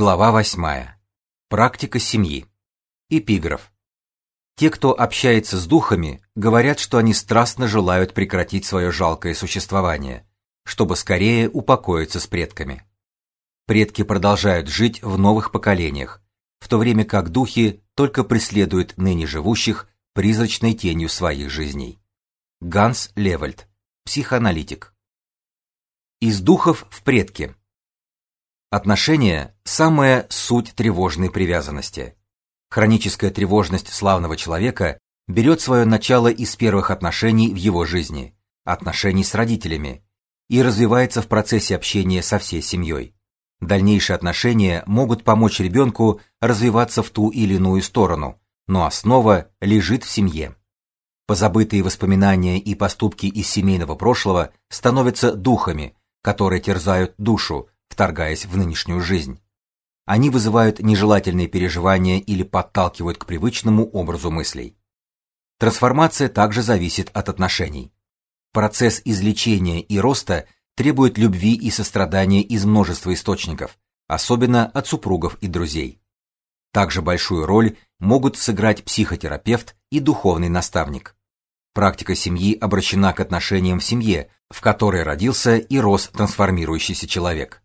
Глава 8. Практика семьи. Эпиграф. Те, кто общается с духами, говорят, что они страстно желают прекратить свое жалкое существование, чтобы скорее упокоиться с предками. Предки продолжают жить в новых поколениях, в то время как духи только преследуют ныне живущих призрачной тенью своих жизней. Ганс Левальд, психоаналитик. Из духов в предки. Отношения – самая суть тревожной привязанности. Хроническая тревожность славного человека берет свое начало из первых отношений в его жизни, отношений с родителями, и развивается в процессе общения со всей семьей. Дальнейшие отношения могут помочь ребенку развиваться в ту или иную сторону, но основа лежит в семье. Позабытые воспоминания и поступки из семейного прошлого становятся духами, которые терзают душу, вторгаясь в нынешнюю жизнь. Они вызывают нежелательные переживания или подталкивают к привычному образу мыслей. Трансформация также зависит от отношений. Процесс излечения и роста требует любви и сострадания из множества источников, особенно от супругов и друзей. Также большую роль могут сыграть психотерапевт и духовный наставник. Практика семьи обращена к отношениям в семье, в которой родился и рос трансформирующийся человек.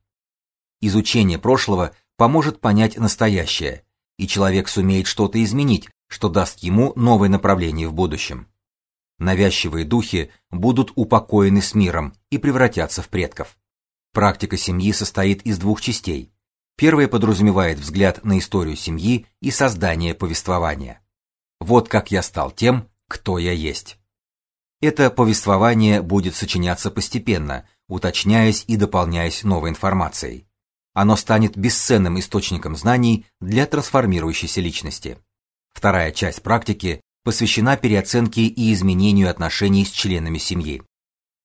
Изучение прошлого поможет понять настоящее, и человек сумеет что-то изменить, что даст ему новое направление в будущем. Навязчивые духи будут упокоены с миром и превратятся в предков. Практика семьи состоит из двух частей. Первая подразумевает взгляд на историю семьи и создание повествования. Вот как я стал тем, кто я есть. Это повествование будет сочиняться постепенно, уточняясь и дополняясь новой информацией оно станет бесценным источником знаний для трансформирующейся личности. Вторая часть практики посвящена переоценке и изменению отношений с членами семьи.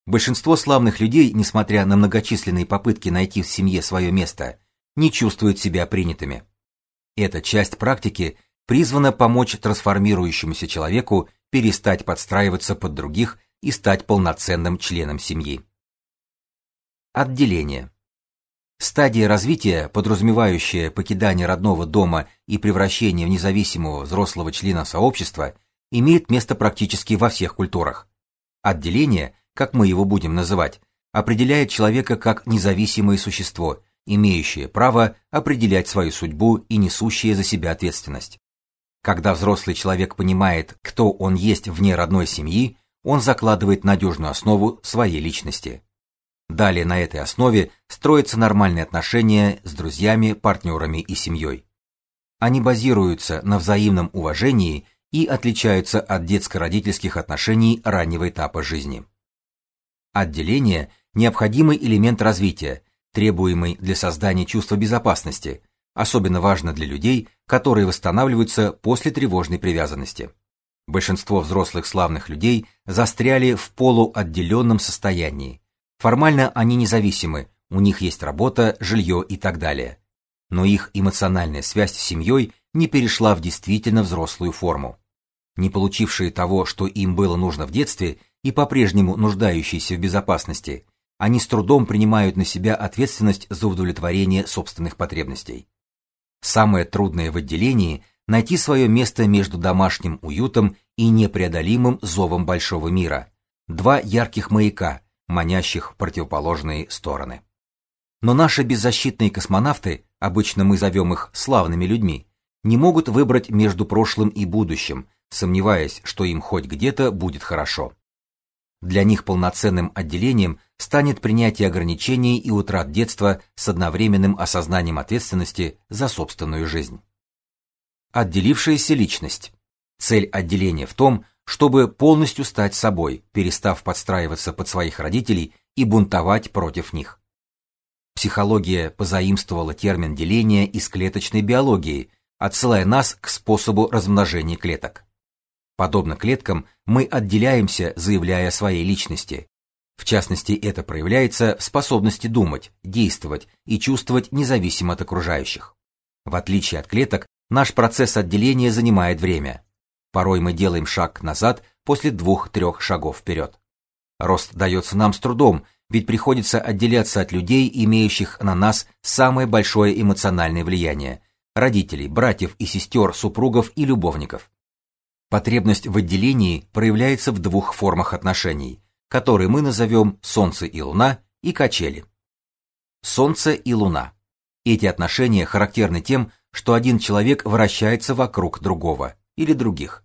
Большинство славных людей, несмотря на многочисленные попытки найти в семье свое место, не чувствуют себя принятыми. Эта часть практики призвана помочь трансформирующемуся человеку перестать подстраиваться под других и стать полноценным членом семьи. Отделение. Стадия развития, подразумевающая покидание родного дома и превращение в независимого взрослого члена сообщества, имеет место практически во всех культурах. Отделение, как мы его будем называть, определяет человека как независимое существо, имеющее право определять свою судьбу и несущее за себя ответственность. Когда взрослый человек понимает, кто он есть вне родной семьи, он закладывает надежную основу своей личности. Далее на этой основе строятся нормальные отношения с друзьями, партнерами и семьей. Они базируются на взаимном уважении и отличаются от детско-родительских отношений раннего этапа жизни. Отделение необходимый элемент развития, требуемый для создания чувства безопасности, особенно важно для людей, которые восстанавливаются после тревожной привязанности. Большинство взрослых славных людей застряли в полуотделенном состоянии, Формально они независимы, у них есть работа, жилье и так далее. Но их эмоциональная связь с семьей не перешла в действительно взрослую форму. Не получившие того, что им было нужно в детстве, и по-прежнему нуждающиеся в безопасности, они с трудом принимают на себя ответственность за удовлетворение собственных потребностей. Самое трудное в отделении найти свое место между домашним уютом и непреодолимым зовом большого мира. Два ярких маяка, манящих в противоположные стороны. Но наши беззащитные космонавты, обычно мы зовем их славными людьми, не могут выбрать между прошлым и будущим, сомневаясь, что им хоть где-то будет хорошо. Для них полноценным отделением станет принятие ограничений и утрат детства с одновременным осознанием ответственности за собственную жизнь. Отделившаяся личность. Цель отделения в том, чтобы полностью стать собой, перестав подстраиваться под своих родителей и бунтовать против них. Психология позаимствовала термин деления из клеточной биологии, отсылая нас к способу размножения клеток. Подобно клеткам, мы отделяемся, заявляя о своей личности. В частности, это проявляется в способности думать, действовать и чувствовать независимо от окружающих. В отличие от клеток, наш процесс отделения занимает время. Порой мы делаем шаг назад после двух-трех шагов вперед. Рост дается нам с трудом, ведь приходится отделяться от людей, имеющих на нас самое большое эмоциональное влияние родителей, братьев и сестер, супругов и любовников. Потребность в отделении проявляется в двух формах отношений, которые мы назовем Солнце и Луна и качели. Солнце и Луна. Эти отношения характерны тем, что один человек вращается вокруг другого или других.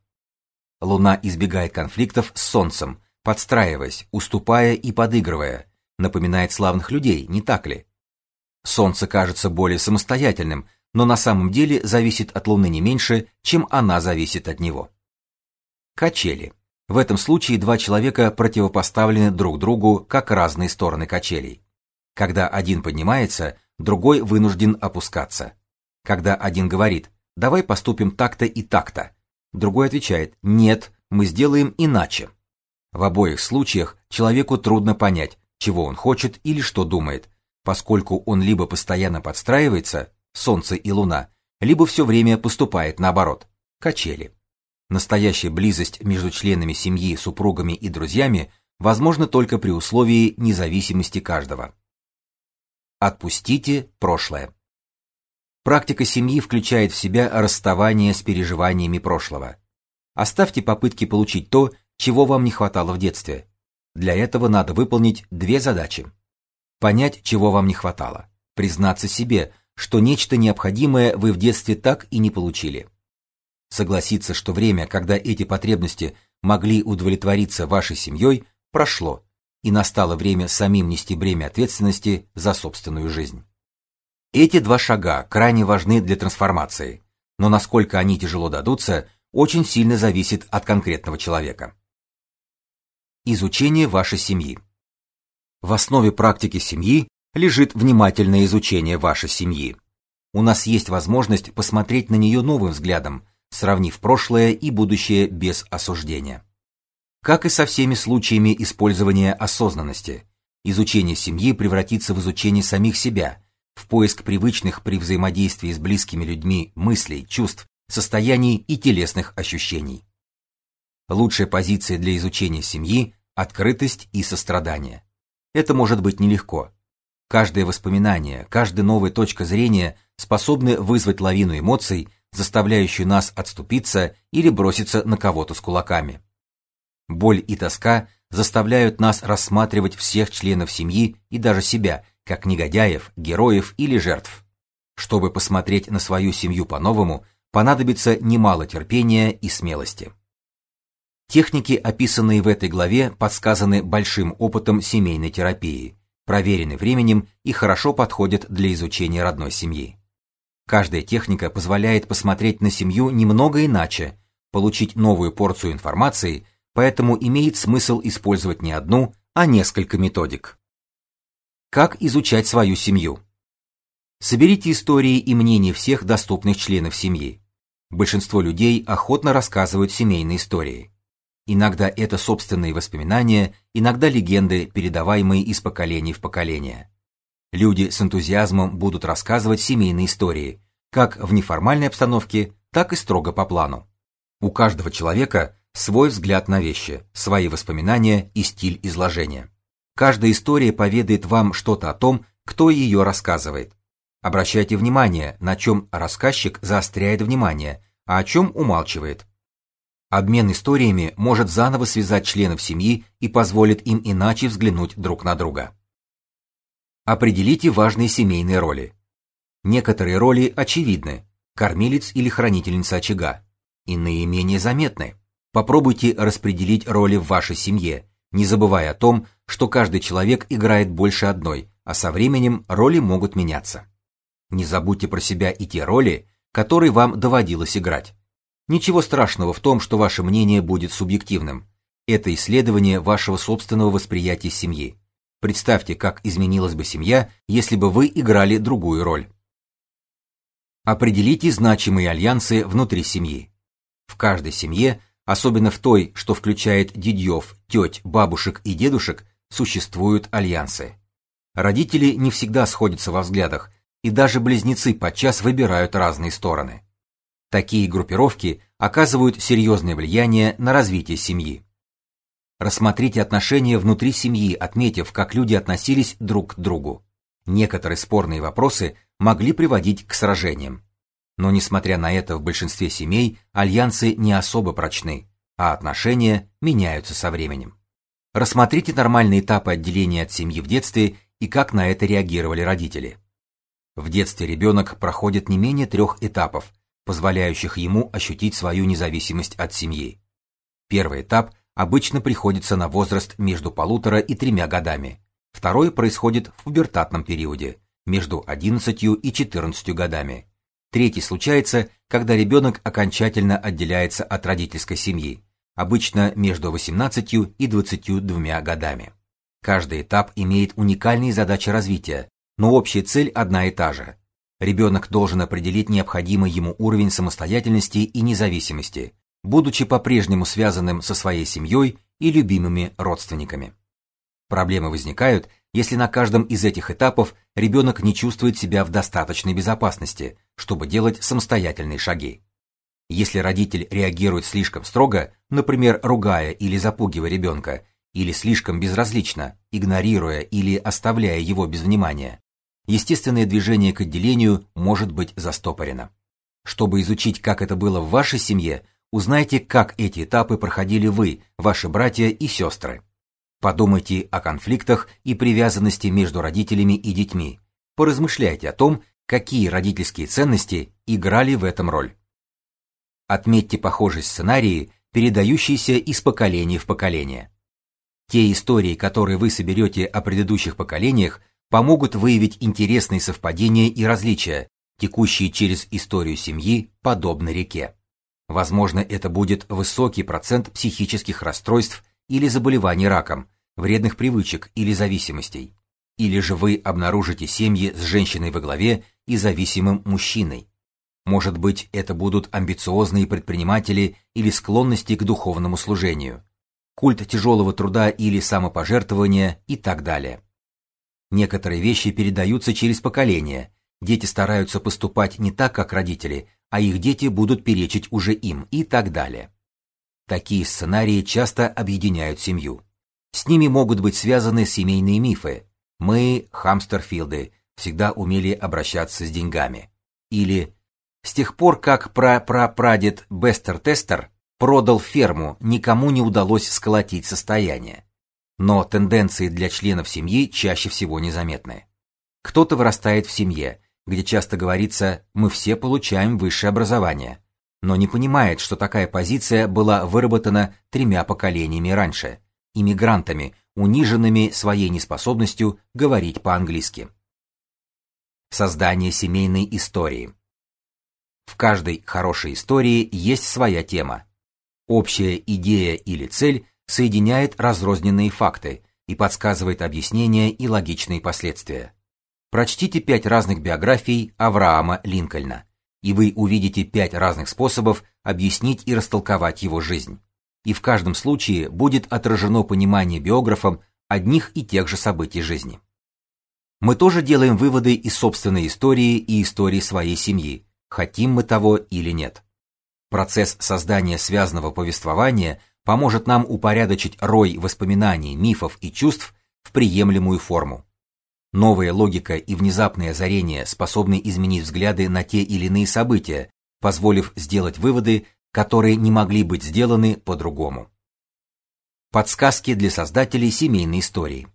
Луна избегает конфликтов с Солнцем, подстраиваясь, уступая и подыгрывая, напоминает славных людей, не так ли? Солнце кажется более самостоятельным, но на самом деле зависит от Луны не меньше, чем она зависит от него. Качели. В этом случае два человека противопоставлены друг другу, как разные стороны качелей. Когда один поднимается, другой вынужден опускаться. Когда один говорит «давай поступим так-то и так-то», другой отвечает «нет, мы сделаем иначе». В обоих случаях человеку трудно понять, чего он хочет или что думает, поскольку он либо постоянно подстраивается, Солнце и Луна, либо все время поступает наоборот, качели. Настоящая близость между членами семьи, супругами и друзьями возможна только при условии независимости каждого. Отпустите прошлое. Практика семьи включает в себя расставание с переживаниями прошлого. Оставьте попытки получить то, чего вам не хватало в детстве. Для этого надо выполнить две задачи. Понять, чего вам не хватало, признаться себе, что нечто необходимое вы в детстве так и не получили. Согласиться, что время, когда эти потребности могли удовлетвориться вашей семьей, прошло, и настало время самим нести бремя ответственности за собственную жизнь. Эти два шага крайне важны для трансформации, но насколько они тяжело дадутся, очень сильно зависит от конкретного человека. Изучение вашей семьи. В основе практики семьи лежит внимательное изучение вашей семьи. У нас есть возможность посмотреть на нее новым взглядом, сравнив прошлое и будущее без осуждения. Как и со всеми случаями использования осознанности, изучение семьи превратится в изучение самих себя, в поиск привычных при взаимодействии с близкими людьми мыслей, чувств, состояний и телесных ощущений. Лучшая позиция для изучения семьи открытость и сострадание. Это может быть нелегко. Каждое воспоминание, каждая новая точка зрения способны вызвать лавину эмоций, заставляющую нас отступиться или броситься на кого-то с кулаками. Боль и тоска заставляют нас рассматривать всех членов семьи и даже себя как негодяев, героев или жертв. Чтобы посмотреть на свою семью по-новому, понадобится немало терпения и смелости. Техники, описанные в этой главе, подсказаны большим опытом семейной терапии, проверены временем и хорошо подходят для изучения родной семьи. Каждая техника позволяет посмотреть на семью немного иначе, получить новую порцию информации, поэтому имеет смысл использовать не одну, а несколько методик. Как изучать свою семью? Соберите истории и мнения всех доступных членов семьи. Большинство людей охотно рассказывают семейные истории. Иногда это собственные воспоминания, иногда легенды, передаваемые из поколения в поколение. Люди с энтузиазмом будут рассказывать семейные истории, как в неформальной обстановке, так и строго по плану. У каждого человека свой взгляд на вещи, свои воспоминания и стиль изложения. Каждая история поведает вам что-то о том, кто ее рассказывает. Обращайте внимание, на чем рассказчик заостряет внимание, а о чем умалчивает. Обмен историями может заново связать членов семьи и позволит им иначе взглянуть друг на друга. Определите важные семейные роли. Некоторые роли очевидны – кормилец или хранительница очага. Иные менее заметны. Попробуйте распределить роли в вашей семье, не забывая о том, что каждый человек играет больше одной, а со временем роли могут меняться. Не забудьте про себя и те роли, которые вам доводилось играть. Ничего страшного в том, что ваше мнение будет субъективным. Это исследование вашего собственного восприятия семьи. Представьте, как изменилась бы семья, если бы вы играли другую роль. Определите значимые альянсы внутри семьи. В каждой семье, особенно в той, что включает дедьев, теть, бабушек и дедушек, существуют альянсы. Родители не всегда сходятся во взглядах, и даже близнецы подчас выбирают разные стороны. Такие группировки оказывают серьезное влияние на развитие семьи. Рассмотрите отношения внутри семьи, отметив, как люди относились друг к другу. Некоторые спорные вопросы могли приводить к сражениям. Но несмотря на это, в большинстве семей альянсы не особо прочны, а отношения меняются со временем. Рассмотрите нормальные этапы отделения от семьи в детстве и как на это реагировали родители. В детстве ребенок проходит не менее трех этапов, позволяющих ему ощутить свою независимость от семьи. Первый этап обычно приходится на возраст между полутора и тремя годами. Второй происходит в пубертатном периоде, между 11 и 14 годами. Третий случается, когда ребенок окончательно отделяется от родительской семьи, обычно между 18 и 22 годами. Каждый этап имеет уникальные задачи развития, но общая цель одна и та же. Ребенок должен определить необходимый ему уровень самостоятельности и независимости, будучи по-прежнему связанным со своей семьей и любимыми родственниками. Проблемы возникают, если на каждом из этих этапов ребенок не чувствует себя в достаточной безопасности, чтобы делать самостоятельные шаги. Если родитель реагирует слишком строго, например, ругая или запугивая ребенка, или слишком безразлично, игнорируя или оставляя его без внимания, естественное движение к отделению может быть застопорено. Чтобы изучить, как это было в вашей семье, узнайте, как эти этапы проходили вы, ваши братья и сестры. Подумайте о конфликтах и привязанности между родителями и детьми. Поразмышляйте о том, какие родительские ценности играли в этом роль. Отметьте похожие сценарии, передающиеся из поколения в поколение. Те истории, которые вы соберете о предыдущих поколениях, помогут выявить интересные совпадения и различия, текущие через историю семьи, подобно реке. Возможно, это будет высокий процент психических расстройств или заболеваний раком, вредных привычек или зависимостей. Или же вы обнаружите семьи с женщиной во главе и зависимым мужчиной. Может быть, это будут амбициозные предприниматели или склонности к духовному служению, культ тяжелого труда или самопожертвования и так далее. Некоторые вещи передаются через поколения. Дети стараются поступать не так, как родители, а их дети будут перечить уже им и так далее. Такие сценарии часто объединяют семью. С ними могут быть связаны семейные мифы. Мы, Хамстерфилды, всегда умели обращаться с деньгами. Или с тех пор, как пра-пра-прадед Бестер Тестер продал ферму, никому не удалось сколотить состояние но тенденции для членов семьи чаще всего незаметны. Кто-то вырастает в семье, где часто говорится «мы все получаем высшее образование», но не понимает, что такая позиция была выработана тремя поколениями раньше, иммигрантами, униженными своей неспособностью говорить по-английски. Создание семейной истории. В каждой хорошей истории есть своя тема. Общая идея или цель соединяет разрозненные факты и подсказывает объяснения и логичные последствия. Прочтите пять разных биографий Авраама Линкольна, и вы увидите пять разных способов объяснить и растолковать его жизнь. И в каждом случае будет отражено понимание биографом одних и тех же событий жизни. Мы тоже делаем выводы из собственной истории и истории своей семьи, хотим мы того или нет. Процесс создания связанного повествования – поможет нам упорядочить рой воспоминаний, мифов и чувств в приемлемую форму. Новая логика и внезапные озарения способны изменить взгляды на те или иные события, позволив сделать выводы, которые не могли быть сделаны по-другому. Подсказки для создателей семейной истории.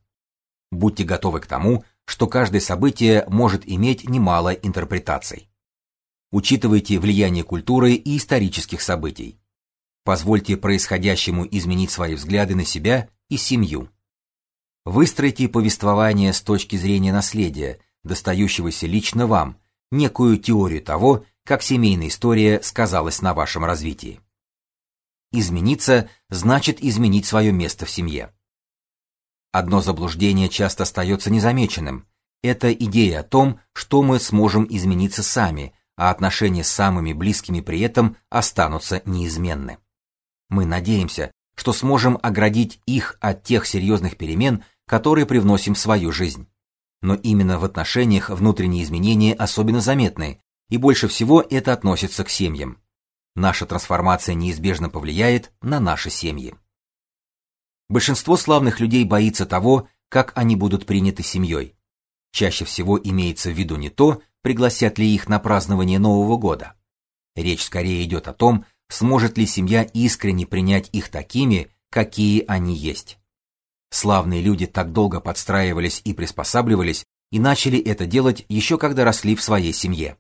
Будьте готовы к тому, что каждое событие может иметь немало интерпретаций. Учитывайте влияние культуры и исторических событий. Позвольте происходящему изменить свои взгляды на себя и семью. Выстройте повествование с точки зрения наследия, достающегося лично вам, некую теорию того, как семейная история сказалась на вашем развитии. Измениться значит изменить свое место в семье. Одно заблуждение часто остается незамеченным. Это идея о том, что мы сможем измениться сами, а отношения с самыми близкими при этом останутся неизменны. Мы надеемся, что сможем оградить их от тех серьезных перемен, которые привносим в свою жизнь. Но именно в отношениях внутренние изменения особенно заметны, и больше всего это относится к семьям. Наша трансформация неизбежно повлияет на наши семьи. Большинство славных людей боится того, как они будут приняты семьей. Чаще всего имеется в виду не то, пригласят ли их на празднование Нового года. Речь скорее идет о том, сможет ли семья искренне принять их такими, какие они есть. Славные люди так долго подстраивались и приспосабливались, и начали это делать еще когда росли в своей семье.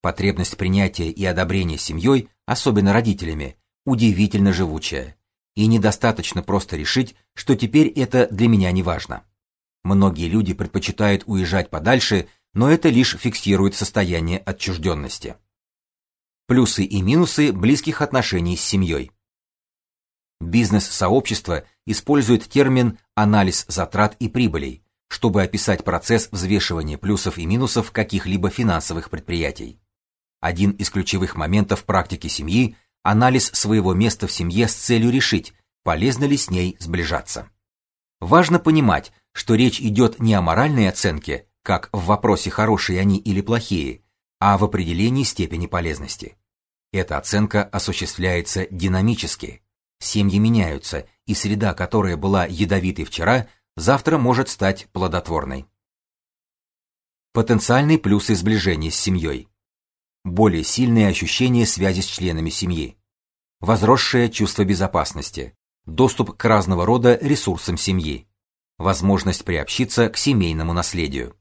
Потребность принятия и одобрения семьей, особенно родителями, удивительно живучая. И недостаточно просто решить, что теперь это для меня не важно. Многие люди предпочитают уезжать подальше, но это лишь фиксирует состояние отчужденности. Плюсы и минусы близких отношений с семьей. Бизнес-сообщество использует термин анализ затрат и прибылей, чтобы описать процесс взвешивания плюсов и минусов каких-либо финансовых предприятий. Один из ключевых моментов практики семьи анализ своего места в семье с целью решить, полезно ли с ней сближаться. Важно понимать, что речь идет не о моральной оценке, как в вопросе хорошие они или плохие, а в определении степени полезности. Эта оценка осуществляется динамически. Семьи меняются, и среда, которая была ядовитой вчера, завтра может стать плодотворной. Потенциальные плюсы сближения с семьей более сильные ощущения связи с членами семьи, возросшее чувство безопасности, доступ к разного рода ресурсам семьи, возможность приобщиться к семейному наследию,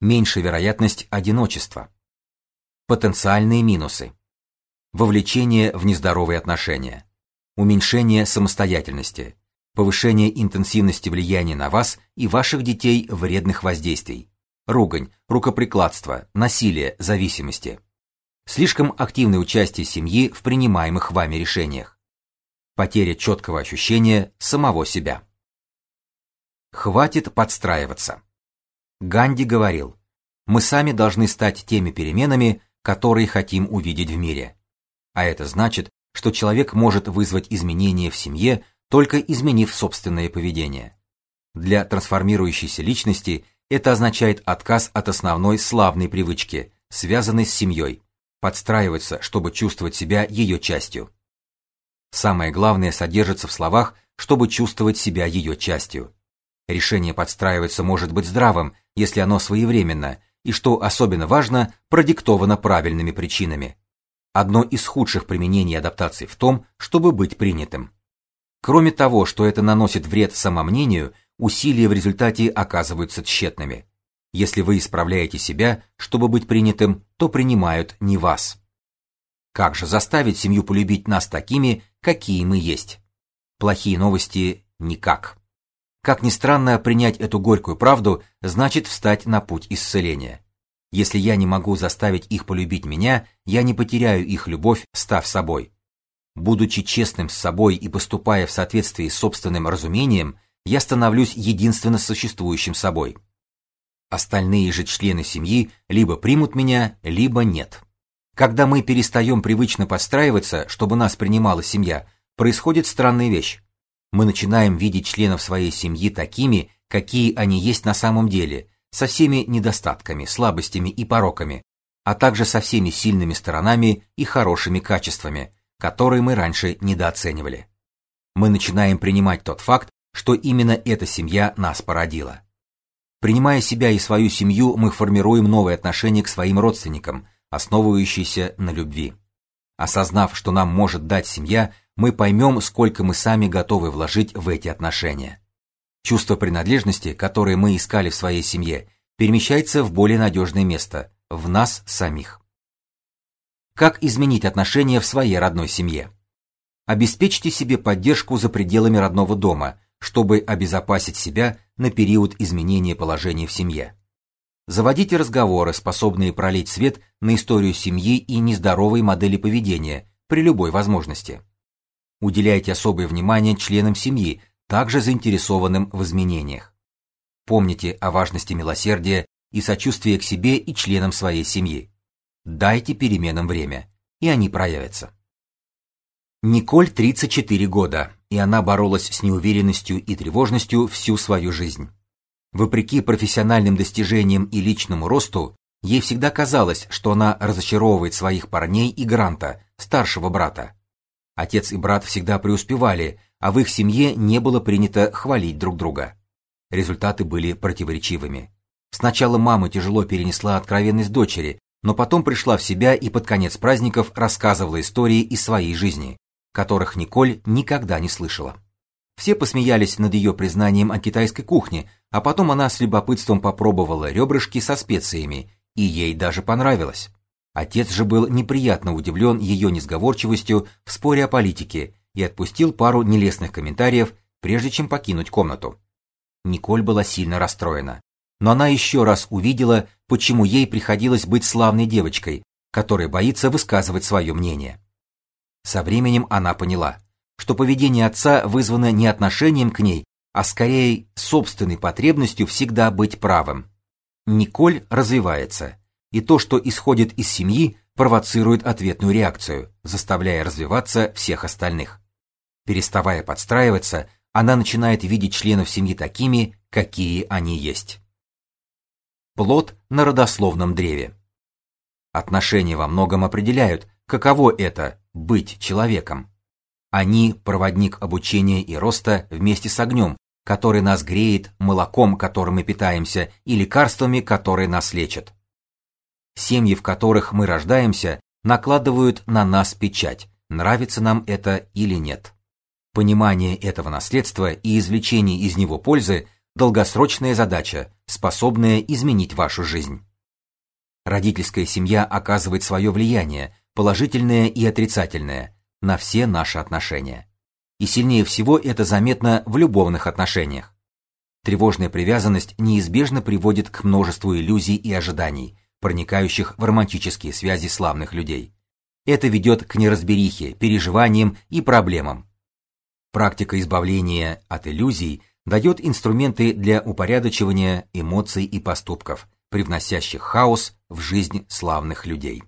меньшая вероятность одиночества, потенциальные минусы, вовлечение в нездоровые отношения, уменьшение самостоятельности, повышение интенсивности влияния на вас и ваших детей вредных воздействий, ругань, рукоприкладство, насилие, зависимости слишком активное участие семьи в принимаемых вами решениях, потеря четкого ощущения самого себя. Хватит подстраиваться. Ганди говорил: "Мы сами должны стать теми переменами, которые хотим увидеть в мире". А это значит, что человек может вызвать изменения в семье, только изменив собственное поведение. Для трансформирующейся личности это означает отказ от основной славной привычки, связанной с семьей, подстраиваться, чтобы чувствовать себя ее частью. Самое главное содержится в словах, чтобы чувствовать себя ее частью. Решение подстраиваться может быть здравым, если оно своевременно, и что особенно важно, продиктовано правильными причинами. Одно из худших применений адаптации в том, чтобы быть принятым. Кроме того, что это наносит вред самомнению, усилия в результате оказываются тщетными. Если вы исправляете себя, чтобы быть принятым, то принимают не вас. Как же заставить семью полюбить нас такими, какие мы есть? Плохие новости никак. Как ни странно, принять эту горькую правду значит встать на путь исцеления. Если я не могу заставить их полюбить меня, я не потеряю их любовь, став собой. Будучи честным с собой и поступая в соответствии с собственным разумением, я становлюсь единственно существующим собой. Остальные же члены семьи либо примут меня, либо нет. Когда мы перестаем привычно подстраиваться, чтобы нас принимала семья, происходит странная вещь. Мы начинаем видеть членов своей семьи такими, какие они есть на самом деле, со всеми недостатками, слабостями и пороками, а также со всеми сильными сторонами и хорошими качествами, которые мы раньше недооценивали. Мы начинаем принимать тот факт, что именно эта семья нас породила. Принимая себя и свою семью, мы формируем новые отношения к своим родственникам, основывающиеся на любви. Осознав, что нам может дать семья, мы поймем, сколько мы сами готовы вложить в эти отношения. Чувство принадлежности, которое мы искали в своей семье, перемещается в более надежное место в нас самих. Как изменить отношения в своей родной семье? Обеспечьте себе поддержку за пределами родного дома, чтобы обезопасить себя на период изменения положения в семье. Заводите разговоры, способные пролить свет на историю семьи и нездоровой модели поведения при любой возможности. Уделяйте особое внимание членам семьи, также заинтересованным в изменениях. Помните о важности милосердия и сочувствия к себе и членам своей семьи. Дайте переменам время, и они проявятся. Николь 34 года, и она боролась с неуверенностью и тревожностью всю свою жизнь. Вопреки профессиональным достижениям и личному росту, ей всегда казалось, что она разочаровывает своих парней и Гранта, старшего брата. Отец и брат всегда преуспевали, а в их семье не было принято хвалить друг друга. Результаты были противоречивыми. Сначала мама тяжело перенесла откровенность дочери, но потом пришла в себя и под конец праздников рассказывала истории из своей жизни, которых Николь никогда не слышала. Все посмеялись над ее признанием о китайской кухне, а потом она с любопытством попробовала ребрышки со специями, и ей даже понравилось. Отец же был неприятно удивлен ее несговорчивостью в споре о политике и отпустил пару нелестных комментариев, прежде чем покинуть комнату. Николь была сильно расстроена, но она еще раз увидела, почему ей приходилось быть славной девочкой, которая боится высказывать свое мнение. Со временем она поняла, что поведение отца вызвано не отношением к ней, а скорее собственной потребностью всегда быть правым. Николь развивается, и то, что исходит из семьи, провоцирует ответную реакцию, заставляя развиваться всех остальных. Переставая подстраиваться, она начинает видеть членов семьи такими, какие они есть. Плод на родословном древе. Отношения во многом определяют, каково это быть человеком. Они проводник обучения и роста вместе с огнем, который нас греет, молоком, которым мы питаемся, и лекарствами, которые нас лечат. Семьи, в которых мы рождаемся, накладывают на нас печать, нравится нам это или нет. Понимание этого наследства и извлечение из него пользы долгосрочная задача, способная изменить вашу жизнь. Родительская семья оказывает свое влияние, положительное и отрицательное, на все наши отношения. И сильнее всего это заметно в любовных отношениях. Тревожная привязанность неизбежно приводит к множеству иллюзий и ожиданий, проникающих в романтические связи славных людей. Это ведет к неразберихе, переживаниям и проблемам. Практика избавления от иллюзий дает инструменты для упорядочивания эмоций и поступков, привносящих хаос в жизнь славных людей.